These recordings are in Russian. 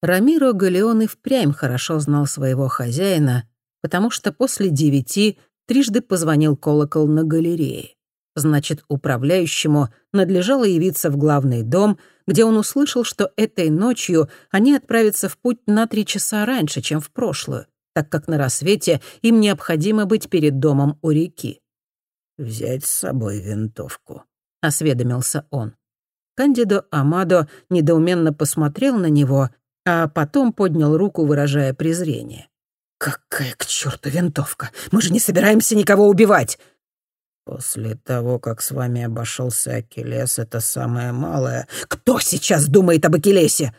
Рамиро Галеон и впрямь хорошо знал своего хозяина, потому что после девяти трижды позвонил колокол на галерее. Значит, управляющему надлежало явиться в главный дом, где он услышал, что этой ночью они отправятся в путь на три часа раньше, чем в прошлую, так как на рассвете им необходимо быть перед домом у реки. «Взять с собой винтовку», — осведомился он. Кандидо Амадо недоуменно посмотрел на него, а потом поднял руку, выражая презрение. «Какая к черту винтовка? Мы же не собираемся никого убивать!» «После того, как с вами обошелся Акелес, это самое малое...» «Кто сейчас думает об Акелесе?»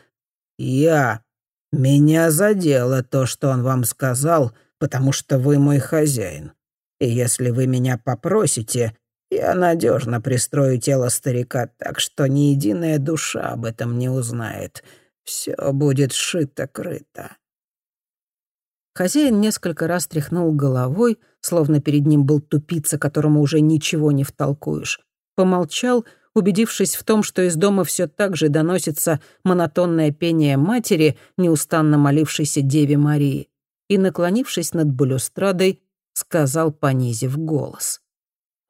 «Я. Меня задело то, что он вам сказал, потому что вы мой хозяин. И если вы меня попросите, я надежно пристрою тело старика так, что ни единая душа об этом не узнает. Все будет шито-крыто». Хозяин несколько раз тряхнул головой, словно перед ним был тупица, которому уже ничего не втолкуешь. Помолчал, убедившись в том, что из дома все так же доносится монотонное пение матери, неустанно молившейся Деве Марии, и, наклонившись над балюстрадой, сказал, понизив голос.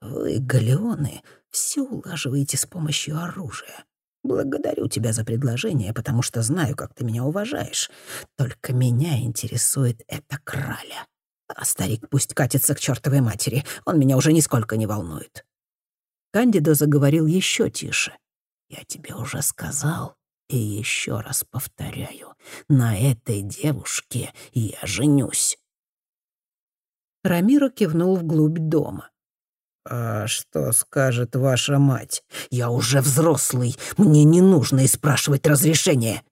«Вы, галеоны, все улаживаете с помощью оружия. Благодарю тебя за предложение, потому что знаю, как ты меня уважаешь. Только меня интересует эта краля. А старик пусть катится к чертовой матери, он меня уже нисколько не волнует». Кандидо заговорил еще тише. «Я тебе уже сказал, и еще раз повторяю, на этой девушке я женюсь». Рамиро кивнул вглубь дома. «А что скажет ваша мать?» «Я уже взрослый, мне не нужно и спрашивать разрешения».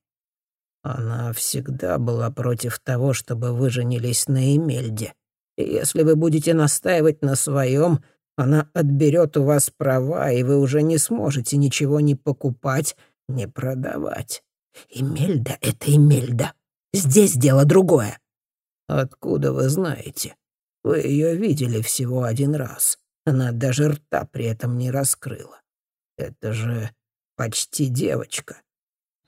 Она всегда была против того, чтобы вы женились на Эмельде. И если вы будете настаивать на своем, она отберет у вас права, и вы уже не сможете ничего ни покупать, ни продавать. Эмельда — это Эмельда. Здесь дело другое. Откуда вы знаете? Вы ее видели всего один раз. Она даже рта при этом не раскрыла. Это же почти девочка.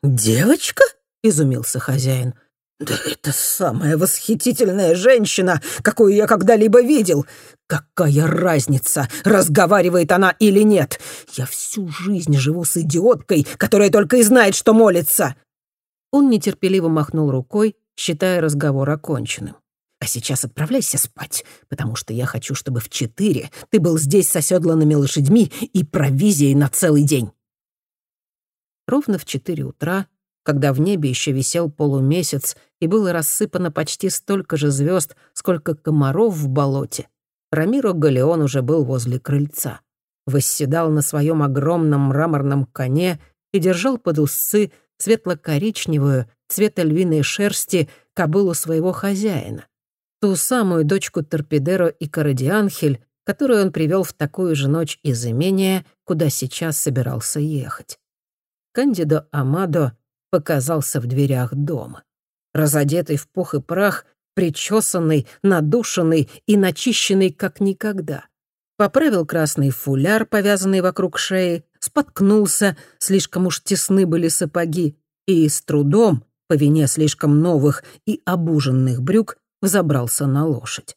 «Девочка?» — изумился хозяин. «Да это самая восхитительная женщина, какую я когда-либо видел. Какая разница, разговаривает она или нет? Я всю жизнь живу с идиоткой, которая только и знает, что молится». Он нетерпеливо махнул рукой, считая разговор оконченным. А сейчас отправляйся спать, потому что я хочу, чтобы в четыре ты был здесь с оседланными лошадьми и провизией на целый день». Ровно в четыре утра, когда в небе еще висел полумесяц и было рассыпано почти столько же звезд, сколько комаров в болоте, Рамиро Галеон уже был возле крыльца. Восседал на своем огромном мраморном коне и держал под усы светло-коричневую, цвета львиной шерсти, кобылу своего хозяина ту самую дочку Торпедеро и Карадианхель, которую он привел в такую же ночь из имения, куда сейчас собирался ехать. Кандидо Амадо показался в дверях дома. Разодетый в пух и прах, причесанный, надушенный и начищенный как никогда. Поправил красный фуляр, повязанный вокруг шеи, споткнулся, слишком уж тесны были сапоги, и с трудом, по вине слишком новых и обуженных брюк, взобрался на лошадь.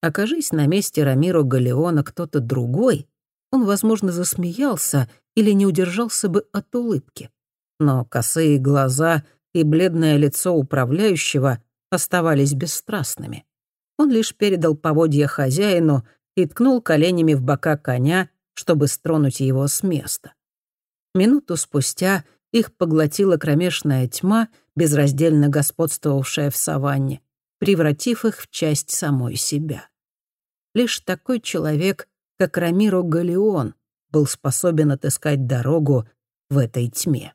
Окажись на месте Рамиро Галеона кто-то другой, он, возможно, засмеялся или не удержался бы от улыбки. Но косые глаза и бледное лицо управляющего оставались бесстрастными. Он лишь передал поводья хозяину и ткнул коленями в бока коня, чтобы стронуть его с места. Минуту спустя их поглотила кромешная тьма, безраздельно господствовавшая в саванне превратив их в часть самой себя. Лишь такой человек, как Рамиро Галеон, был способен отыскать дорогу в этой тьме.